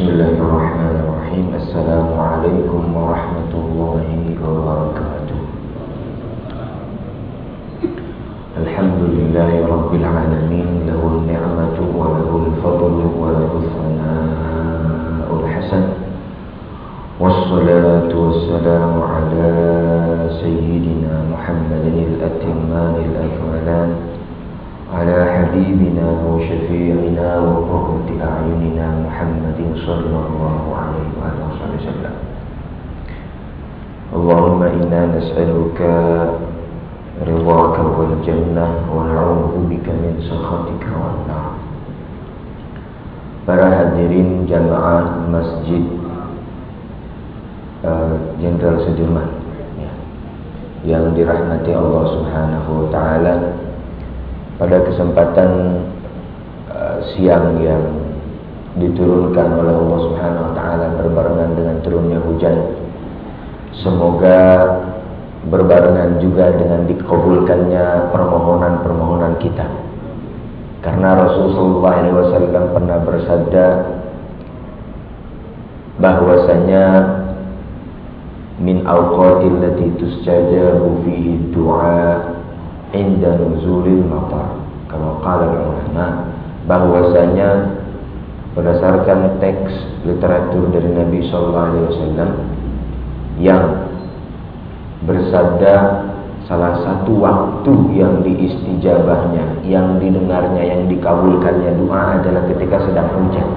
بسم الله الرحمن الرحيم. السلام عليكم ورحمة الله وبركاته. الحمد لله رب العالمين. له النعمة وله الفضل وله الثناء الحسن. والصلاة والسلام على سيدنا محمد الأتمان الأكملان. على حبيبنا وشفيعنا وقرة أعيننا محمد صلى الله عليه وآله وسلم اللهم إنا نسألك رضاك والجنة ونعوذ بك من سخطك والنار Para hadirin jamaah Masjid Jenderal uh, Sudirman ya, yang dirahmati Allah Subhanahu wa taala pada kesempatan uh, siang yang diturunkan oleh Allah Subhanahu wa taala berbarengan dengan turunnya hujan. Semoga berbarengan juga dengan dikabulkannya permohonan-permohonan kita. Karena Rasulullah SAW pernah bersabda bahwasanya min awqatil lati tusjajabu fihi du'a inda nuzulil matar. Kalau qala ulama bahwasanya berdasarkan teks literatur dari Nabi sallallahu alaihi wasallam yang bersabda salah satu waktu yang diistijabahnya, yang didengarnya, yang dikabulkannya doa adalah ketika sedang hujan.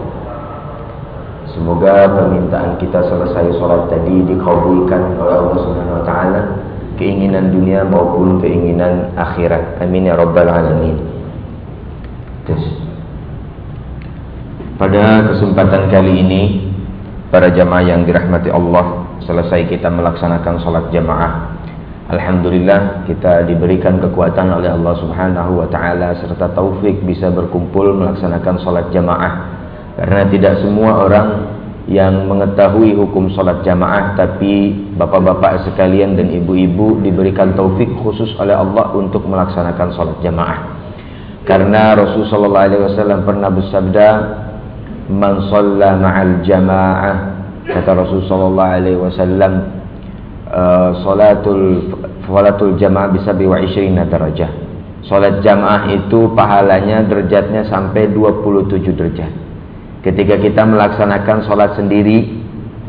Semoga permintaan kita selesai sholat tadi dikabulkan oleh Allah Subhanahu Wa Taala keinginan dunia maupun keinginan akhirat. Amin ya rabbal alamin. Terus. Pada kesempatan kali ini para jamaah yang dirahmati Allah, selesai kita melaksanakan salat jamaah. Alhamdulillah kita diberikan kekuatan oleh Allah Subhanahu wa taala serta taufik bisa berkumpul melaksanakan salat jamaah. Karena tidak semua orang yang mengetahui hukum sholat jamaah tapi bapak-bapak sekalian dan ibu-ibu diberikan taufik khusus oleh Allah untuk melaksanakan sholat jamaah karena Rasulullah SAW pernah bersabda man sholla ma'al jamaah kata Rasulullah SAW uh, sholatul sholatul jamaah bisa biwa isyrina darajah sholat jamaah itu pahalanya derajatnya sampai 27 derajat Ketika kita melaksanakan sholat sendiri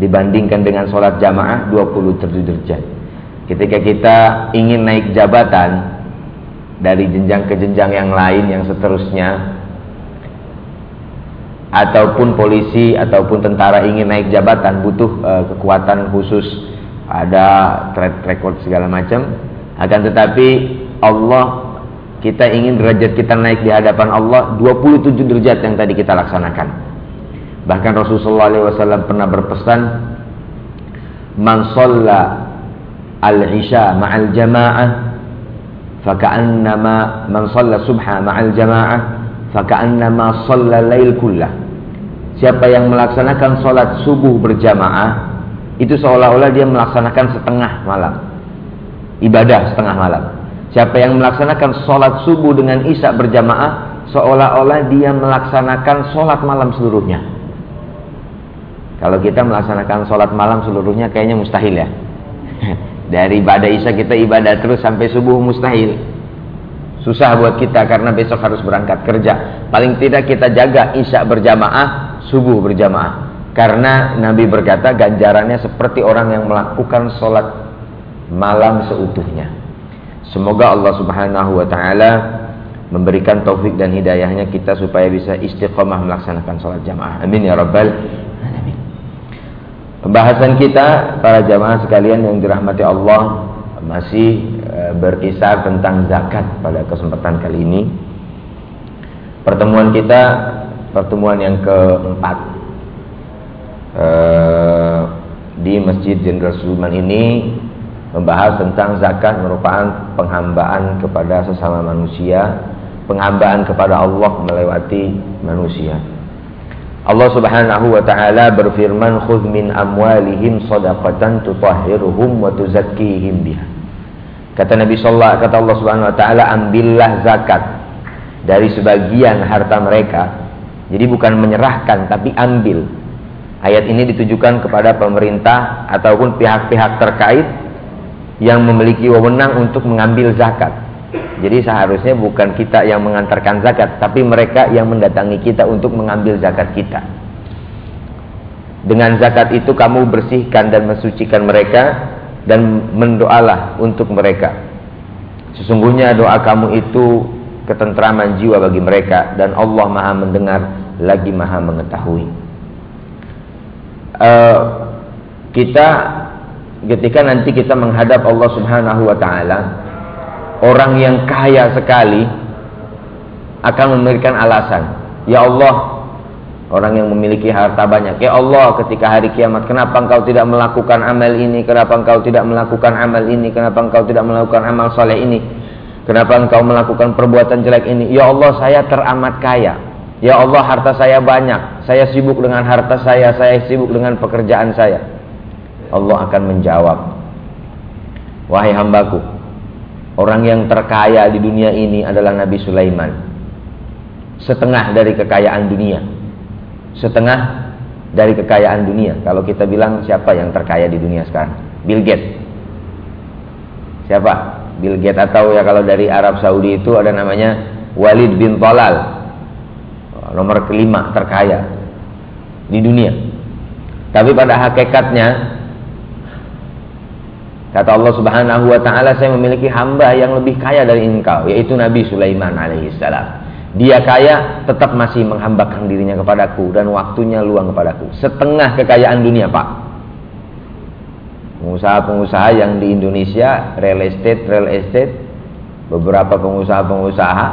dibandingkan dengan sholat jamaah 27 derajat. Ketika kita ingin naik jabatan dari jenjang ke jenjang yang lain yang seterusnya. Ataupun polisi ataupun tentara ingin naik jabatan butuh uh, kekuatan khusus. Ada track record segala macam. Akan tetapi Allah kita ingin derajat kita naik di hadapan Allah 27 derajat yang tadi kita laksanakan. Bahkan Rasulullah SAW pernah berpesan, "Man al-isha ma'al jama'ah, faka'annama man shalla subha ma'al jama'ah, faka'annama shalla lail kullah." Siapa yang melaksanakan sholat subuh berjamaah, itu seolah-olah dia melaksanakan setengah malam. Ibadah setengah malam. Siapa yang melaksanakan sholat subuh dengan isya berjamaah, seolah-olah dia melaksanakan sholat malam seluruhnya. Kalau kita melaksanakan sholat malam seluruhnya kayaknya mustahil ya. Dari ibadah isya kita ibadah terus sampai subuh mustahil. Susah buat kita karena besok harus berangkat kerja. Paling tidak kita jaga isya berjamaah, subuh berjamaah. Karena Nabi berkata ganjarannya seperti orang yang melakukan sholat malam seutuhnya. Semoga Allah subhanahu wa ta'ala memberikan taufik dan hidayahnya kita supaya bisa istiqomah melaksanakan sholat jamaah. Amin ya rabbal Pembahasan kita para jamaah sekalian yang dirahmati Allah masih e, berkisar tentang zakat pada kesempatan kali ini. Pertemuan kita pertemuan yang keempat e, di Masjid Jenderal Sudirman ini membahas tentang zakat merupakan penghambaan kepada sesama manusia, penghambaan kepada Allah melewati manusia. Allah Subhanahu wa taala berfirman khudh min amwalihim shadaqatan tutahhiruhum wa tuzakkihim biha. Kata Nabi sallallahu kata Allah Subhanahu wa taala ambillah zakat dari sebagian harta mereka. Jadi bukan menyerahkan tapi ambil. Ayat ini ditujukan kepada pemerintah ataupun pihak-pihak terkait yang memiliki wewenang untuk mengambil zakat. Jadi seharusnya bukan kita yang mengantarkan zakat, tapi mereka yang mendatangi kita untuk mengambil zakat kita. Dengan zakat itu kamu bersihkan dan mensucikan mereka dan mendoalah untuk mereka. Sesungguhnya doa kamu itu ketentraman jiwa bagi mereka dan Allah Maha mendengar lagi Maha mengetahui. Uh, kita ketika nanti kita menghadap Allah Subhanahu wa taala, orang yang kaya sekali akan memberikan alasan, "Ya Allah, Orang yang memiliki harta banyak. Ya Allah ketika hari kiamat kenapa engkau tidak melakukan amal ini? Kenapa engkau tidak melakukan amal ini? Kenapa engkau tidak melakukan amal soleh ini? Kenapa engkau melakukan perbuatan jelek ini? Ya Allah saya teramat kaya. Ya Allah harta saya banyak. Saya sibuk dengan harta saya. Saya sibuk dengan pekerjaan saya. Allah akan menjawab. Wahai hambaku. Orang yang terkaya di dunia ini adalah Nabi Sulaiman. Setengah dari kekayaan dunia setengah dari kekayaan dunia. Kalau kita bilang siapa yang terkaya di dunia sekarang? Bill Gates. Siapa? Bill Gates atau ya kalau dari Arab Saudi itu ada namanya Walid bin Talal. Nomor kelima terkaya di dunia. Tapi pada hakikatnya kata Allah Subhanahu wa taala saya memiliki hamba yang lebih kaya dari engkau yaitu Nabi Sulaiman alaihissalam. Dia kaya tetap masih menghambakan dirinya kepadaku dan waktunya luang kepadaku. Setengah kekayaan dunia, Pak. Pengusaha-pengusaha yang di Indonesia, real estate, real estate, beberapa pengusaha-pengusaha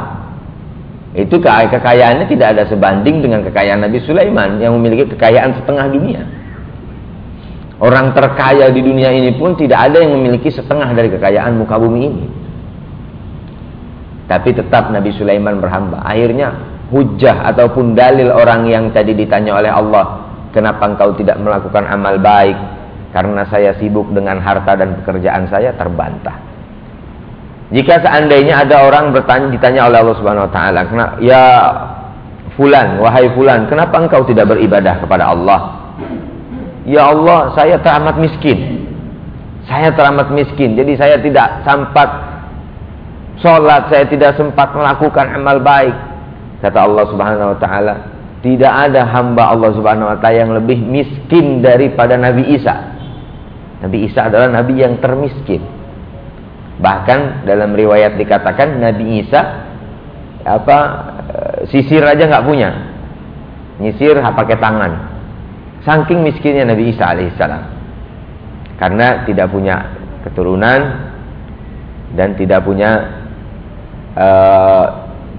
itu kekayaannya tidak ada sebanding dengan kekayaan Nabi Sulaiman yang memiliki kekayaan setengah dunia. Orang terkaya di dunia ini pun tidak ada yang memiliki setengah dari kekayaan muka bumi ini. Tapi tetap Nabi Sulaiman berhamba. Akhirnya hujah ataupun dalil orang yang tadi ditanya oleh Allah, kenapa engkau tidak melakukan amal baik? Karena saya sibuk dengan harta dan pekerjaan saya terbantah. Jika seandainya ada orang bertanya ditanya oleh Allah Subhanahu wa taala, "Ya fulan, wahai fulan, kenapa engkau tidak beribadah kepada Allah?" Ya Allah, saya teramat miskin. Saya teramat miskin, jadi saya tidak sempat Sholat saya tidak sempat melakukan amal baik. Kata Allah subhanahu wa ta'ala. Tidak ada hamba Allah subhanahu wa ta'ala yang lebih miskin daripada Nabi Isa. Nabi Isa adalah Nabi yang termiskin. Bahkan dalam riwayat dikatakan Nabi Isa apa eh, sisir aja nggak punya. Nyisir pakai tangan. Saking miskinnya Nabi Isa alaihissalam. Karena tidak punya keturunan dan tidak punya uh,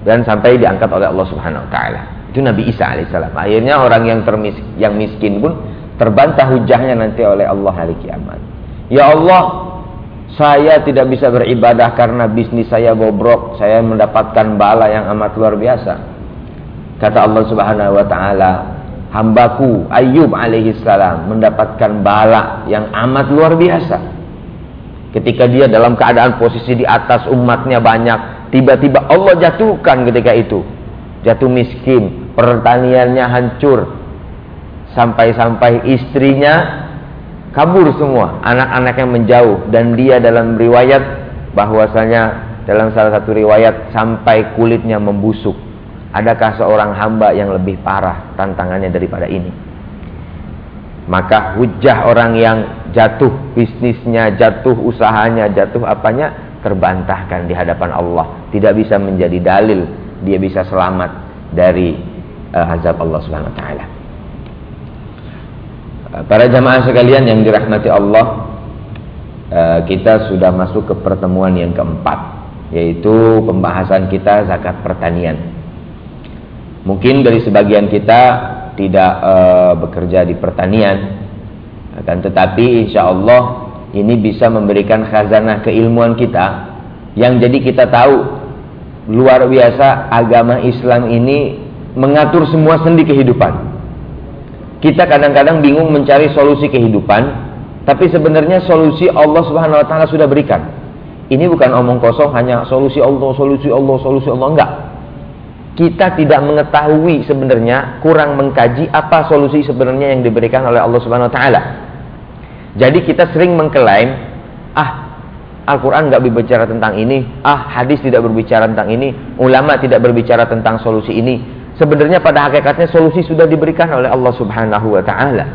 dan sampai diangkat oleh Allah Subhanahu wa taala. Itu Nabi Isa alaihissalam. Akhirnya orang yang termis yang miskin pun terbantah hujahnya nanti oleh Allah hari kiamat. Ya Allah, saya tidak bisa beribadah karena bisnis saya bobrok, saya mendapatkan bala yang amat luar biasa. Kata Allah Subhanahu wa taala, hambaku Ayub alaihissalam mendapatkan bala yang amat luar biasa. Ketika dia dalam keadaan posisi di atas umatnya banyak, Tiba-tiba Allah jatuhkan ketika itu. Jatuh miskin, pertaniannya hancur. Sampai-sampai istrinya kabur semua, anak-anak yang menjauh dan dia dalam riwayat bahwasanya dalam salah satu riwayat sampai kulitnya membusuk. Adakah seorang hamba yang lebih parah tantangannya daripada ini? Maka hujah orang yang jatuh bisnisnya, jatuh usahanya, jatuh apanya terbantahkan di hadapan Allah, tidak bisa menjadi dalil dia bisa selamat dari uh, azab Allah Subhanahu wa taala. Para jamaah sekalian yang dirahmati Allah, uh, kita sudah masuk ke pertemuan yang keempat, yaitu pembahasan kita zakat pertanian. Mungkin dari sebagian kita tidak uh, bekerja di pertanian, akan tetapi insya Allah ini bisa memberikan khazanah keilmuan kita yang jadi kita tahu luar biasa agama Islam ini mengatur semua sendi kehidupan. Kita kadang-kadang bingung mencari solusi kehidupan, tapi sebenarnya solusi Allah Subhanahu wa taala sudah berikan. Ini bukan omong kosong hanya solusi Allah, solusi Allah, solusi Allah enggak. Kita tidak mengetahui sebenarnya kurang mengkaji apa solusi sebenarnya yang diberikan oleh Allah Subhanahu wa taala. Jadi kita sering mengklaim, ah Al-Quran nggak berbicara tentang ini, ah hadis tidak berbicara tentang ini, ulama tidak berbicara tentang solusi ini. Sebenarnya pada hakikatnya solusi sudah diberikan oleh Allah Subhanahu wa taala.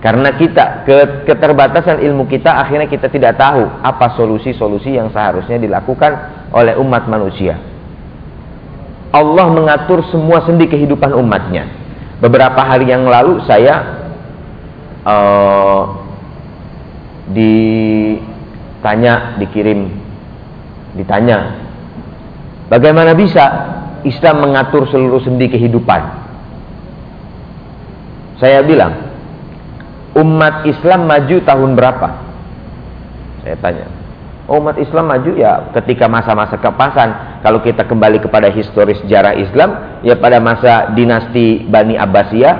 Karena kita keterbatasan ilmu kita akhirnya kita tidak tahu apa solusi-solusi yang seharusnya dilakukan oleh umat manusia. Allah mengatur semua sendi kehidupan umatnya. Beberapa hari yang lalu saya uh, ditanya, dikirim, ditanya, bagaimana bisa Islam mengatur seluruh sendi kehidupan? Saya bilang, umat Islam maju tahun berapa? Saya tanya, umat Islam maju ya ketika masa-masa kepasan. Kalau kita kembali kepada histori sejarah Islam, ya pada masa dinasti Bani Abbasiyah,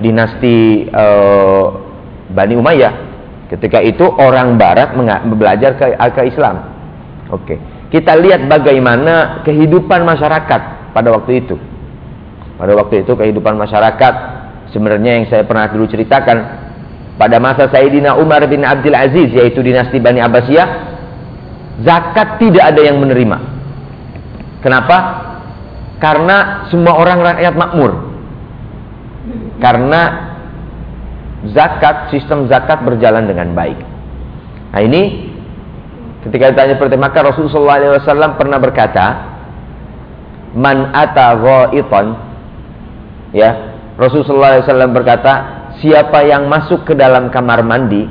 dinasti uh, Bani Umayyah. Ketika itu orang Barat belajar ke, ke Islam. Oke, kita lihat bagaimana kehidupan masyarakat pada waktu itu. Pada waktu itu kehidupan masyarakat sebenarnya yang saya pernah dulu ceritakan pada masa Sayyidina Umar bin Abdul Aziz yaitu dinasti Bani Abbasiyah zakat tidak ada yang menerima. Kenapa? Karena semua orang rakyat makmur. Karena zakat, sistem zakat berjalan dengan baik. Nah ini ketika ditanya seperti maka Rasulullah SAW pernah berkata, Man ata gha'itan ya Rasulullah SAW berkata, siapa yang masuk ke dalam kamar mandi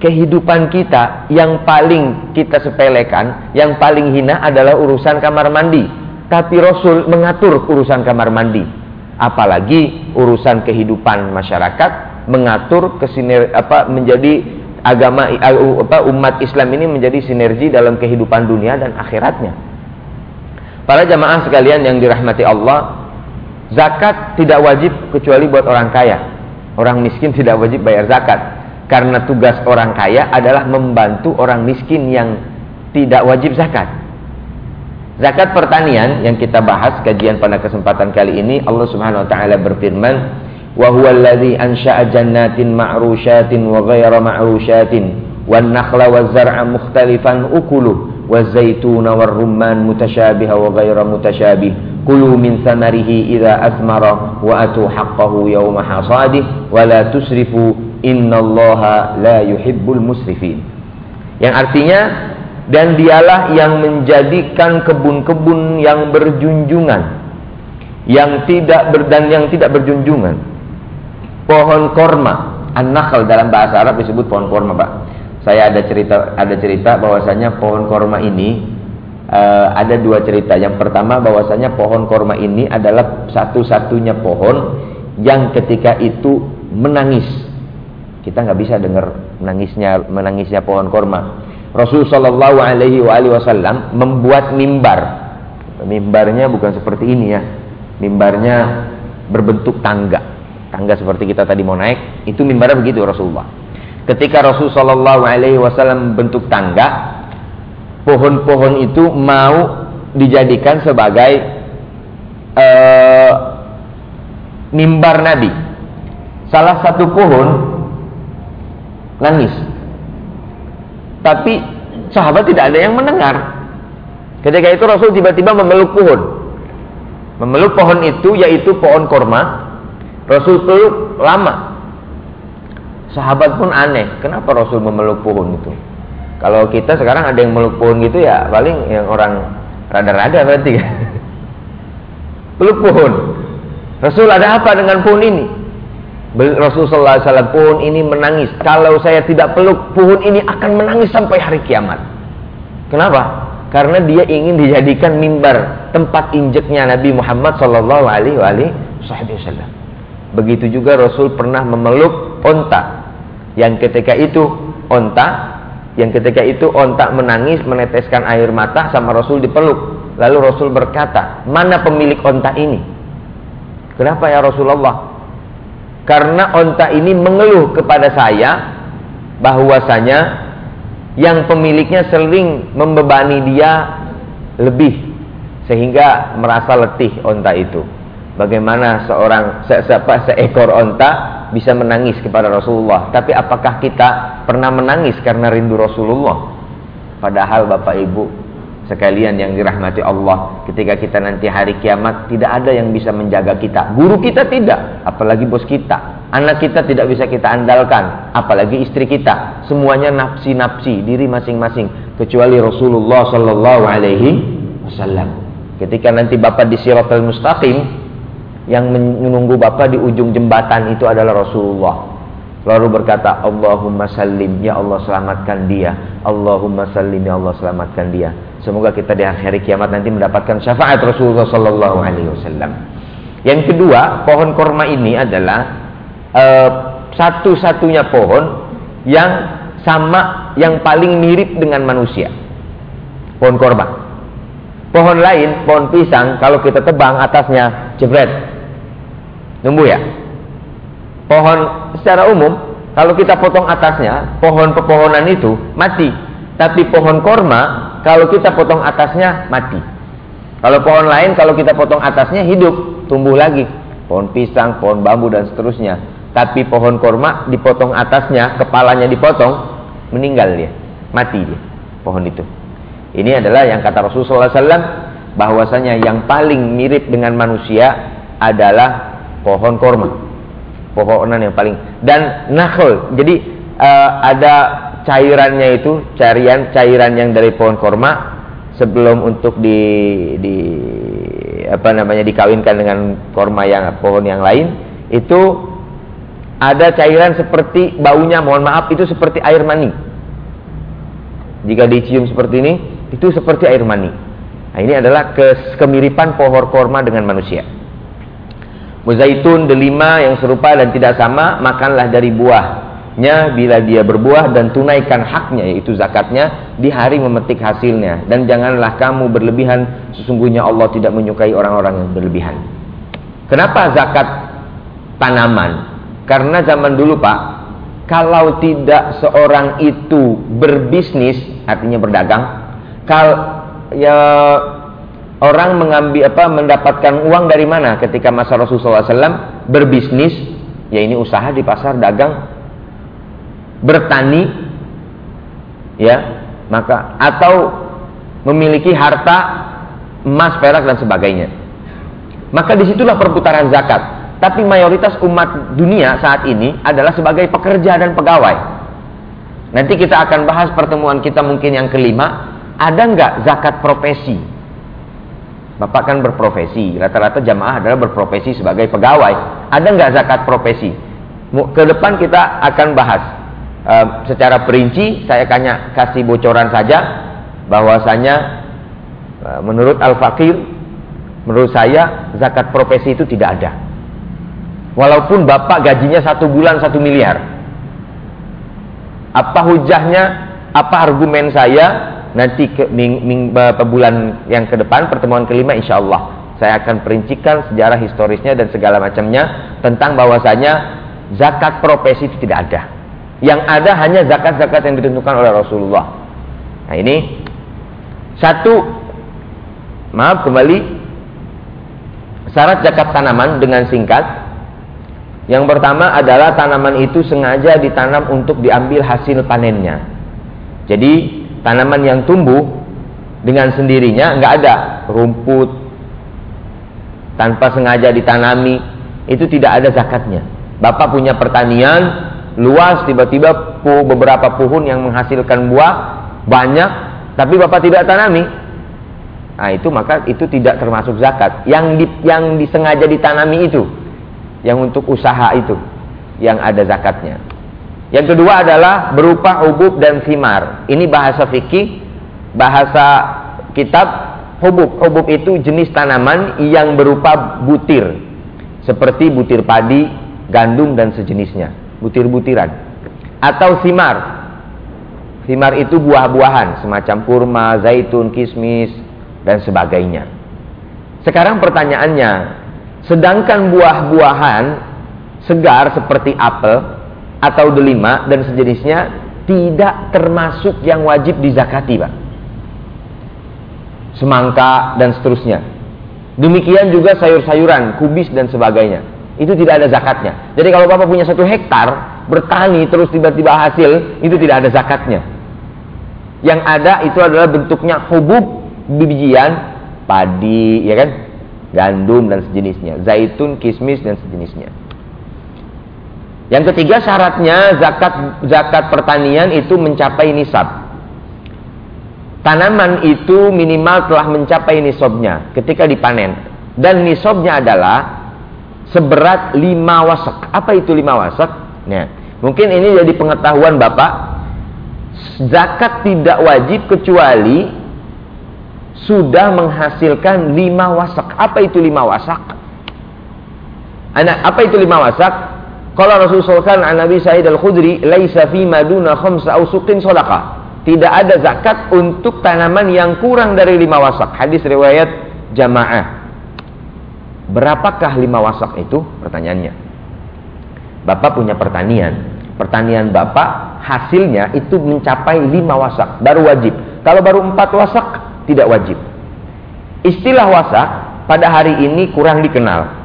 kehidupan kita yang paling kita sepelekan, yang paling hina adalah urusan kamar mandi. Tapi Rasul mengatur urusan kamar mandi. Apalagi urusan kehidupan masyarakat mengatur kesiner apa menjadi agama apa umat Islam ini menjadi sinergi dalam kehidupan dunia dan akhiratnya. Para jamaah sekalian yang dirahmati Allah, zakat tidak wajib kecuali buat orang kaya. Orang miskin tidak wajib bayar zakat karena tugas orang kaya adalah membantu orang miskin yang tidak wajib zakat. Zakat pertanian yang kita bahas kajian pada kesempatan kali ini Allah Subhanahu wa taala berfirman wa huwa alladhi ansha'a jannatin ma'rusyatin wa ghayra ma'rusyatin wan nakhla waz zar'a mukhtalifan ukuluh waz zaituna war rumman mutasyabiha wa ghayra mutasyabih kulu min thamarihi idza athmara wa atu haqqahu yawma hasadih wa la tusrifu innallaha la yuhibbul musrifin. Yang artinya dan dialah yang menjadikan kebun-kebun yang berjunjungan yang tidak ber, dan yang tidak berjunjungan. Pohon korma, an-nakhl dalam bahasa Arab disebut pohon korma, Pak. Saya ada cerita ada cerita bahwasanya pohon korma ini uh, ada dua cerita. Yang pertama bahwasanya pohon korma ini adalah satu-satunya pohon yang ketika itu menangis kita nggak bisa dengar menangisnya menangisnya pohon korma. Rasul Shallallahu Alaihi Wasallam membuat mimbar. Mimbarnya bukan seperti ini ya. Mimbarnya berbentuk tangga. Tangga seperti kita tadi mau naik, itu mimbarnya begitu Rasulullah. Ketika Rasul Shallallahu Alaihi Wasallam bentuk tangga, pohon-pohon itu mau dijadikan sebagai uh, mimbar Nabi. Salah satu pohon nangis. Tapi sahabat tidak ada yang mendengar. Ketika itu Rasul tiba-tiba memeluk pohon. Memeluk pohon itu yaitu pohon korma. Rasul peluk lama. Sahabat pun aneh, kenapa Rasul memeluk pohon itu? Kalau kita sekarang ada yang meluk pohon gitu ya paling yang orang rada-rada berarti kan. peluk pohon. Rasul ada apa dengan pohon ini? Rasulullah SAW pohon ini menangis. Kalau saya tidak peluk, pohon ini akan menangis sampai hari kiamat. Kenapa? Karena dia ingin dijadikan mimbar tempat injeknya Nabi Muhammad Wasallam. Begitu juga Rasul pernah memeluk onta yang ketika itu onta yang ketika itu onta menangis meneteskan air mata sama Rasul dipeluk. Lalu Rasul berkata, mana pemilik onta ini? Kenapa ya Rasulullah? Karena onta ini mengeluh kepada saya bahwasanya yang pemiliknya sering membebani dia lebih sehingga merasa letih onta itu. Bagaimana seorang se se seekor onta bisa menangis kepada Rasulullah? Tapi apakah kita pernah menangis karena rindu Rasulullah? Padahal Bapak Ibu sekalian yang dirahmati Allah, ketika kita nanti hari kiamat tidak ada yang bisa menjaga kita. Guru kita tidak, apalagi bos kita. Anak kita tidak bisa kita andalkan, apalagi istri kita. Semuanya nafsi-nafsi diri masing-masing kecuali Rasulullah sallallahu alaihi wasallam. Ketika nanti Bapak di Siratal Mustaqim, yang menunggu Bapak di ujung jembatan itu adalah Rasulullah. Lalu berkata, Allahumma sallim, ya Allah selamatkan dia. Allahumma sallim, ya Allah selamatkan dia. Semoga kita di hari kiamat nanti mendapatkan syafaat Rasulullah Sallallahu Alaihi Wasallam. Yang kedua, pohon korma ini adalah uh, satu-satunya pohon yang sama, yang paling mirip dengan manusia. Pohon korma. Pohon lain, pohon pisang, kalau kita tebang atasnya jebret. Tumbuh ya? Pohon secara umum, kalau kita potong atasnya, pohon pepohonan itu mati. Tapi pohon korma, kalau kita potong atasnya, mati. Kalau pohon lain, kalau kita potong atasnya, hidup, tumbuh lagi. Pohon pisang, pohon bambu, dan seterusnya. Tapi pohon korma, dipotong atasnya, kepalanya dipotong, meninggal dia. Mati dia, pohon itu. Ini adalah yang kata Rasulullah SAW bahwasanya yang paling mirip dengan manusia adalah pohon korma. Pohonan yang paling dan nakhl. Jadi uh, ada cairannya itu, cairan cairan yang dari pohon korma sebelum untuk di di apa namanya dikawinkan dengan korma yang pohon yang lain itu ada cairan seperti baunya mohon maaf itu seperti air mani. Jika dicium seperti ini itu seperti air mani. Nah, ini adalah kes kemiripan pohon korma dengan manusia. Muzaitun delima yang serupa dan tidak sama, makanlah dari buahnya bila dia berbuah dan tunaikan haknya yaitu zakatnya di hari memetik hasilnya dan janganlah kamu berlebihan sesungguhnya Allah tidak menyukai orang-orang yang berlebihan. Kenapa zakat tanaman? Karena zaman dulu Pak, kalau tidak seorang itu berbisnis, artinya berdagang, kal ya orang mengambil apa mendapatkan uang dari mana ketika masa Rasulullah SAW berbisnis ya ini usaha di pasar dagang bertani ya maka atau memiliki harta emas perak dan sebagainya maka di situlah perputaran zakat tapi mayoritas umat dunia saat ini adalah sebagai pekerja dan pegawai nanti kita akan bahas pertemuan kita mungkin yang kelima ada nggak zakat profesi? Bapak kan berprofesi, rata-rata jamaah adalah berprofesi sebagai pegawai. Ada nggak zakat profesi? Ke depan kita akan bahas e, secara perinci. Saya kanya kasih bocoran saja bahwasanya e, menurut Al Fakir, menurut saya zakat profesi itu tidak ada. Walaupun bapak gajinya satu bulan satu miliar, apa hujahnya? Apa argumen saya nanti ke ming, ming, bulan yang ke depan pertemuan kelima insya Allah saya akan perincikan sejarah historisnya dan segala macamnya tentang bahwasanya zakat profesi itu tidak ada yang ada hanya zakat-zakat yang ditentukan oleh Rasulullah. Nah ini satu. Maaf kembali. Syarat zakat tanaman dengan singkat. Yang pertama adalah tanaman itu sengaja ditanam untuk diambil hasil panennya. Jadi tanaman yang tumbuh dengan sendirinya nggak ada rumput tanpa sengaja ditanami itu tidak ada zakatnya. Bapak punya pertanian luas tiba-tiba beberapa pohon yang menghasilkan buah banyak tapi Bapak tidak tanami. Nah, itu maka itu tidak termasuk zakat. Yang di, yang disengaja ditanami itu yang untuk usaha itu yang ada zakatnya. Yang kedua adalah berupa hubub dan simar. Ini bahasa fikih, bahasa kitab hubub. Hubub itu jenis tanaman yang berupa butir. Seperti butir padi, gandum dan sejenisnya. Butir-butiran. Atau simar. Simar itu buah-buahan semacam kurma, zaitun, kismis dan sebagainya. Sekarang pertanyaannya, sedangkan buah-buahan segar seperti apel atau delima dan sejenisnya tidak termasuk yang wajib dizakati, Pak. semangka dan seterusnya. Demikian juga sayur-sayuran, kubis dan sebagainya. Itu tidak ada zakatnya. Jadi kalau Bapak punya satu hektar, bertani terus tiba-tiba hasil, itu tidak ada zakatnya. Yang ada itu adalah bentuknya hubub, bijian, padi, ya kan? Gandum dan sejenisnya, zaitun, kismis dan sejenisnya. Yang ketiga syaratnya zakat zakat pertanian itu mencapai nisab. Tanaman itu minimal telah mencapai nisabnya ketika dipanen. Dan nisabnya adalah seberat lima wasak. Apa itu lima wasak? Nah, mungkin ini jadi pengetahuan Bapak. Zakat tidak wajib kecuali sudah menghasilkan lima wasak. Apa itu lima wasak? Anak, apa itu lima wasak? Kalau Rasulullah SAW an Nabi Sa'id Al-Khudri, "Laisa fi maduna khamsa aw suqin sadaqah." Tidak ada zakat untuk tanaman yang kurang dari lima wasak. Hadis riwayat jamaah. Berapakah lima wasak itu? Pertanyaannya. Bapak punya pertanian. Pertanian Bapak hasilnya itu mencapai lima wasak. Baru wajib. Kalau baru empat wasak, tidak wajib. Istilah wasak pada hari ini kurang dikenal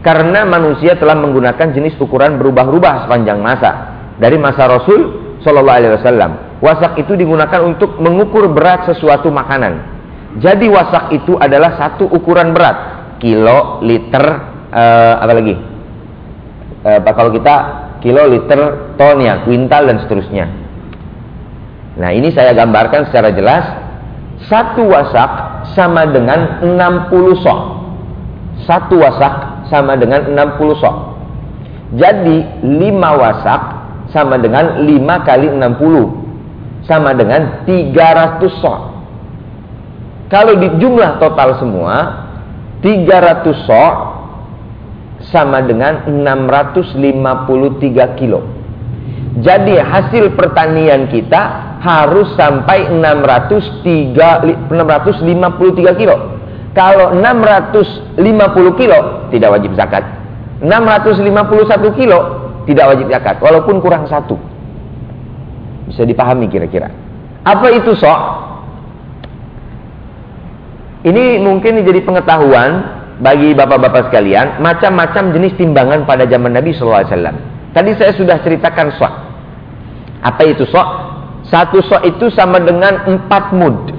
karena manusia telah menggunakan jenis ukuran berubah-ubah sepanjang masa. Dari masa Rasul Shallallahu Alaihi Wasallam, wasak itu digunakan untuk mengukur berat sesuatu makanan. Jadi wasak itu adalah satu ukuran berat, kilo, liter, uh, apa lagi? Uh, kalau kita kilo, liter, ton ya, kuintal dan seterusnya. Nah ini saya gambarkan secara jelas. Satu wasak sama dengan 60 sok. Satu wasak sama dengan 60 sok. Jadi 5 wasak sama dengan 5 kali 60 sama dengan 300 sok. Kalau di jumlah total semua 300 sok sama dengan 653 kilo. Jadi hasil pertanian kita harus sampai 603, 653 kilo. Kalau 650 kilo tidak wajib zakat. 651 kilo tidak wajib zakat walaupun kurang satu. Bisa dipahami kira-kira. Apa itu sok? Ini mungkin jadi pengetahuan bagi bapak-bapak sekalian, macam-macam jenis timbangan pada zaman Nabi SAW. Tadi saya sudah ceritakan sok. Apa itu sok? Satu sok itu sama dengan empat mud.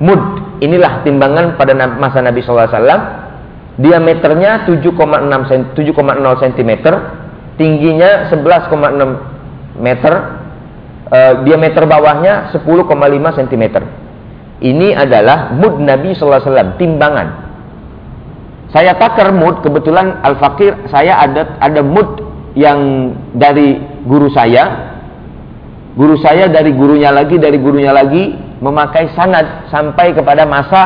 Mud inilah timbangan pada masa Nabi SAW. Diameternya 7,6 7,0 cm, tingginya 11,6 meter, e, diameter bawahnya 10,5 cm. Ini adalah mud Nabi SAW, timbangan. Saya takar mud, kebetulan Al-Fakir, saya ada ada mud yang dari guru saya, guru saya dari gurunya lagi, dari gurunya lagi, memakai sanad sampai kepada masa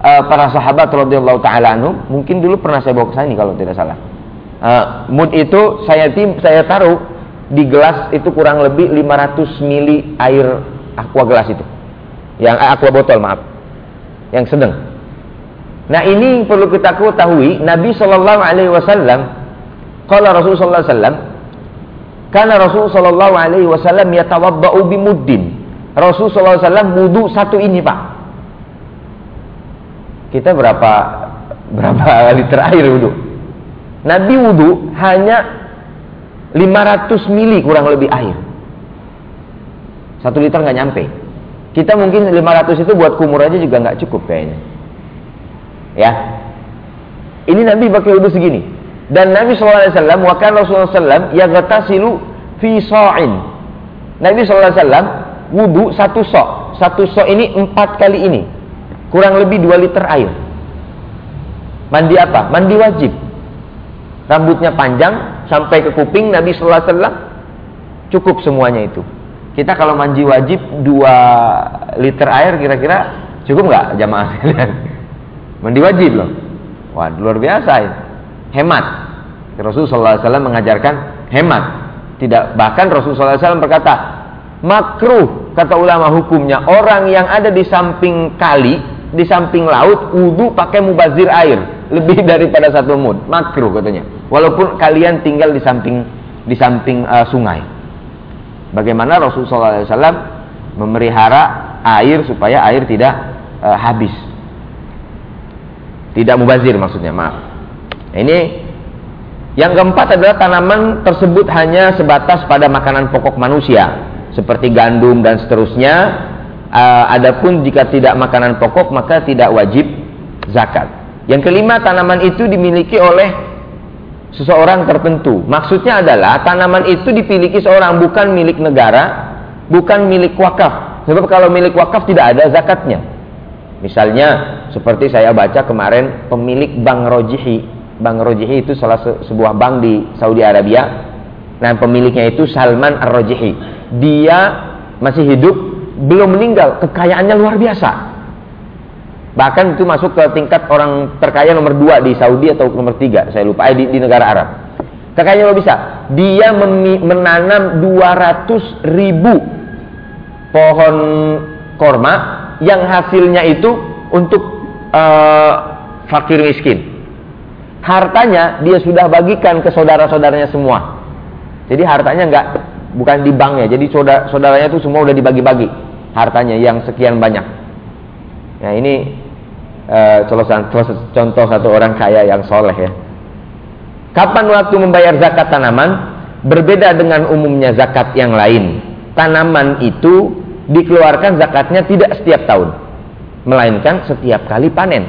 uh, para sahabat radhiyallahu taala. Mungkin dulu pernah saya bawa ke sini kalau tidak salah. Uh, mud itu saya tim saya taruh di gelas itu kurang lebih 500 mili air aqua gelas itu. Yang eh, aqua botol maaf. Yang sedang. Nah ini perlu kita ketahui Nabi Shallallahu Alaihi Wasallam kalau Rasulullah Sallam karena Rasulullah Shallallahu Alaihi Wasallam yatawabbau bimuddin Rasulullah SAW wudhu satu ini pak. Kita berapa berapa liter air wudhu? Nabi wudhu hanya 500 mili kurang lebih air. Satu liter nggak nyampe. Kita mungkin 500 itu buat kumur aja juga nggak cukup kayaknya. Ya. Ini Nabi pakai wudhu segini. Dan Nabi SAW, wakil Rasulullah SAW, yagatasilu fi sa'in. Nabi SAW wudhu satu sok. Satu sok ini empat kali ini. Kurang lebih dua liter air. Mandi apa? Mandi wajib. Rambutnya panjang sampai ke kuping Nabi Wasallam cukup semuanya itu. Kita kalau mandi wajib dua liter air kira-kira cukup nggak jamaah sekalian? Mandi wajib loh. Wah luar biasa ya. Hemat. Rasulullah SAW mengajarkan hemat. Tidak bahkan Rasulullah SAW berkata makruh kata ulama hukumnya orang yang ada di samping kali di samping laut wudhu pakai mubazir air lebih daripada satu mud makruh katanya walaupun kalian tinggal di samping di samping uh, sungai bagaimana Rasulullah SAW memelihara air supaya air tidak uh, habis. Tidak mubazir maksudnya, maaf. Ini yang keempat adalah tanaman tersebut hanya sebatas pada makanan pokok manusia seperti gandum dan seterusnya. Uh, adapun jika tidak makanan pokok maka tidak wajib zakat. Yang kelima tanaman itu dimiliki oleh seseorang tertentu. Maksudnya adalah tanaman itu dimiliki seorang bukan milik negara, bukan milik wakaf. Sebab kalau milik wakaf tidak ada zakatnya. Misalnya seperti saya baca kemarin pemilik Bank Rojihi. Bank Rojihi itu salah se sebuah bank di Saudi Arabia. Nah pemiliknya itu Salman Ar-Rojihi. Dia masih hidup, belum meninggal, kekayaannya luar biasa. Bahkan itu masuk ke tingkat orang terkaya nomor dua di Saudi atau nomor tiga, saya lupa, eh, di, di negara Arab. Kekayaannya luar biasa. Dia menanam 200 ribu pohon korma yang hasilnya itu untuk uh, fakir miskin. Hartanya dia sudah bagikan ke saudara-saudaranya semua. Jadi hartanya enggak bukan di bank ya. Jadi saudara saudaranya itu semua udah dibagi-bagi hartanya yang sekian banyak. Nah ini uh, contoh satu orang kaya yang soleh ya. Kapan waktu membayar zakat tanaman? Berbeda dengan umumnya zakat yang lain. Tanaman itu dikeluarkan zakatnya tidak setiap tahun, melainkan setiap kali panen.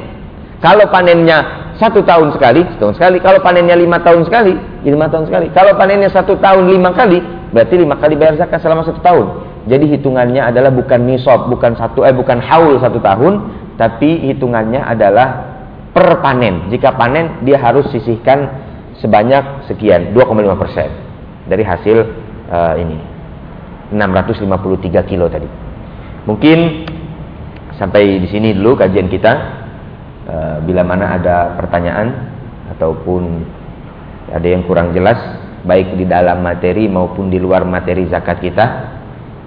Kalau panennya satu tahun sekali, setahun sekali. Kalau panennya lima tahun sekali, lima tahun sekali. Kalau panennya satu tahun lima kali, berarti lima kali bayar zakat selama satu tahun. Jadi hitungannya adalah bukan nisab, bukan satu eh bukan haul satu tahun, tapi hitungannya adalah per panen. Jika panen dia harus sisihkan sebanyak sekian 2,5 persen dari hasil uh, ini 653 kilo tadi. Mungkin sampai di sini dulu kajian kita. E, bila mana ada pertanyaan ataupun ada yang kurang jelas, baik di dalam materi maupun di luar materi zakat kita,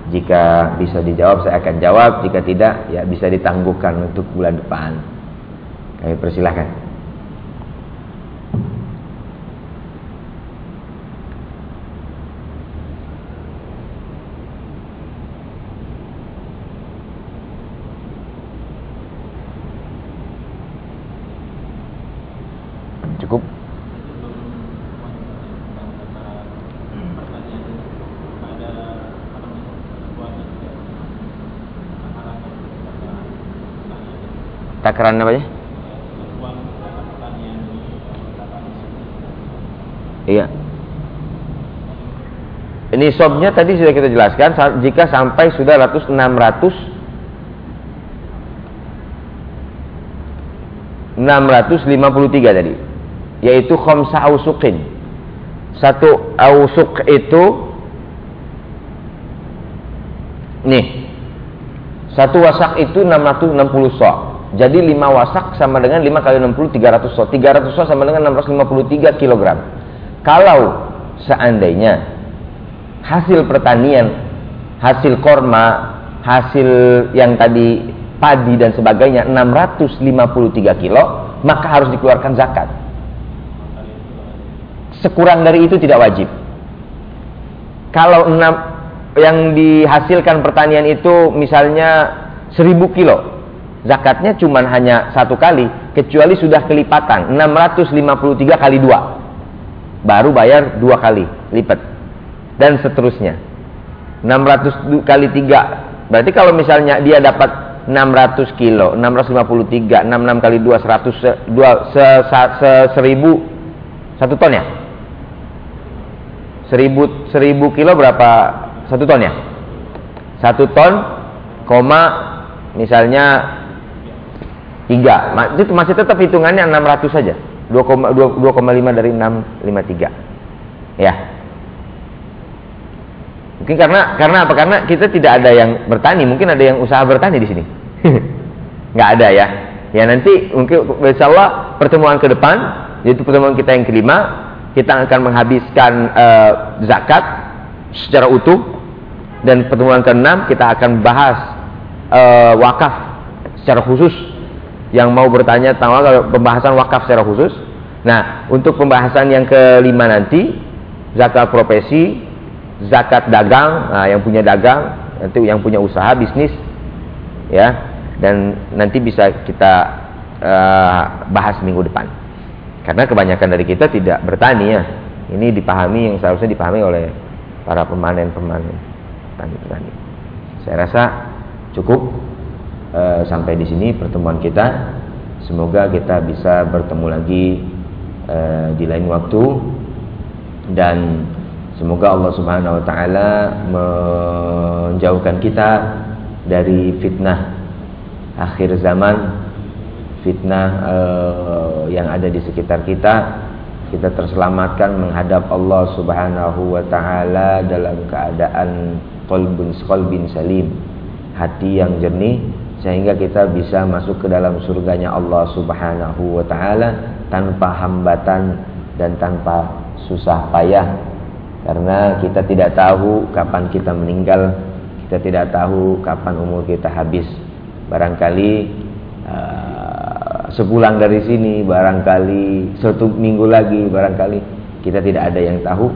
jika bisa dijawab saya akan jawab, jika tidak ya bisa ditangguhkan untuk bulan depan. Kami persilahkan. Takaran apa ya? Iya. Ini sobnya tadi sudah kita jelaskan jika sampai sudah ratus enam ratus enam ratus lima puluh tiga tadi, yaitu khomsa ausukin. Satu ausuk itu nih satu wasak itu 660 sok jadi 5 wasak sama dengan 5 kali 60 300 so. 300 so sama dengan 653 kg. Kalau seandainya hasil pertanian, hasil korma, hasil yang tadi padi dan sebagainya 653 kilo, maka harus dikeluarkan zakat. Sekurang dari itu tidak wajib. Kalau 6 yang dihasilkan pertanian itu misalnya 1000 kilo, zakatnya cuma hanya satu kali kecuali sudah kelipatan 653 kali dua. Baru bayar dua kali lipat. Dan seterusnya. 600 kali tiga. Berarti kalau misalnya dia dapat 600 kilo 653 66 kali 2 100 2 se, se, se, seribu. Satu ton ya? Seribu seribu kilo berapa? Satu ton ya? Satu ton koma misalnya Tiga. Itu masih tetap hitungannya 600 saja. 2,5 dari 653. Ya. Mungkin karena karena apa? Karena kita tidak ada yang bertani, mungkin ada yang usaha bertani di sini. Nggak ada ya. Ya nanti mungkin insya pertemuan ke depan, yaitu pertemuan kita yang kelima, kita akan menghabiskan uh, zakat secara utuh dan pertemuan keenam kita akan bahas uh, wakaf secara khusus yang mau bertanya tentang pembahasan wakaf secara khusus. Nah, untuk pembahasan yang kelima nanti zakat profesi, zakat dagang, nah, yang punya dagang, nanti yang punya usaha bisnis, ya. dan nanti bisa kita uh, bahas minggu depan. Karena kebanyakan dari kita tidak bertani ya. Ini dipahami yang seharusnya dipahami oleh para pemanen-pemanen tani-tani. Saya rasa cukup uh, sampai di sini pertemuan kita. Semoga kita bisa bertemu lagi uh, di lain waktu. Dan semoga Allah Subhanahu wa taala menjauhkan kita dari fitnah akhir zaman fitnah uh, yang ada di sekitar kita. Kita terselamatkan menghadap Allah Subhanahu wa taala dalam keadaan qalbun qalbin salim hati yang jernih sehingga kita bisa masuk ke dalam surganya Allah Subhanahu wa taala tanpa hambatan dan tanpa susah payah. Karena kita tidak tahu kapan kita meninggal kita tidak tahu kapan umur kita habis. Barangkali uh, sepulang dari sini barangkali satu minggu lagi barangkali kita tidak ada yang tahu.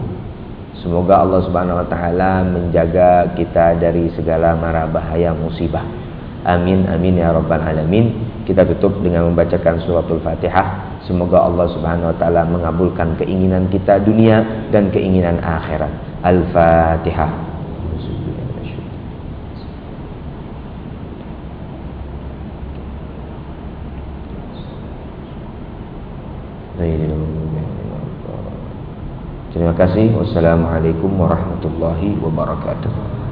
Semoga Allah Subhanahu wa taala menjaga kita dari segala mara bahaya musibah amin amin ya rabbal alamin kita tutup dengan membacakan suratul Fatihah semoga Allah Subhanahu wa taala mengabulkan keinginan kita dunia dan keinginan akhirat al-Fatihah Terima kasih. Wassalamualaikum warahmatullahi wabarakatuh.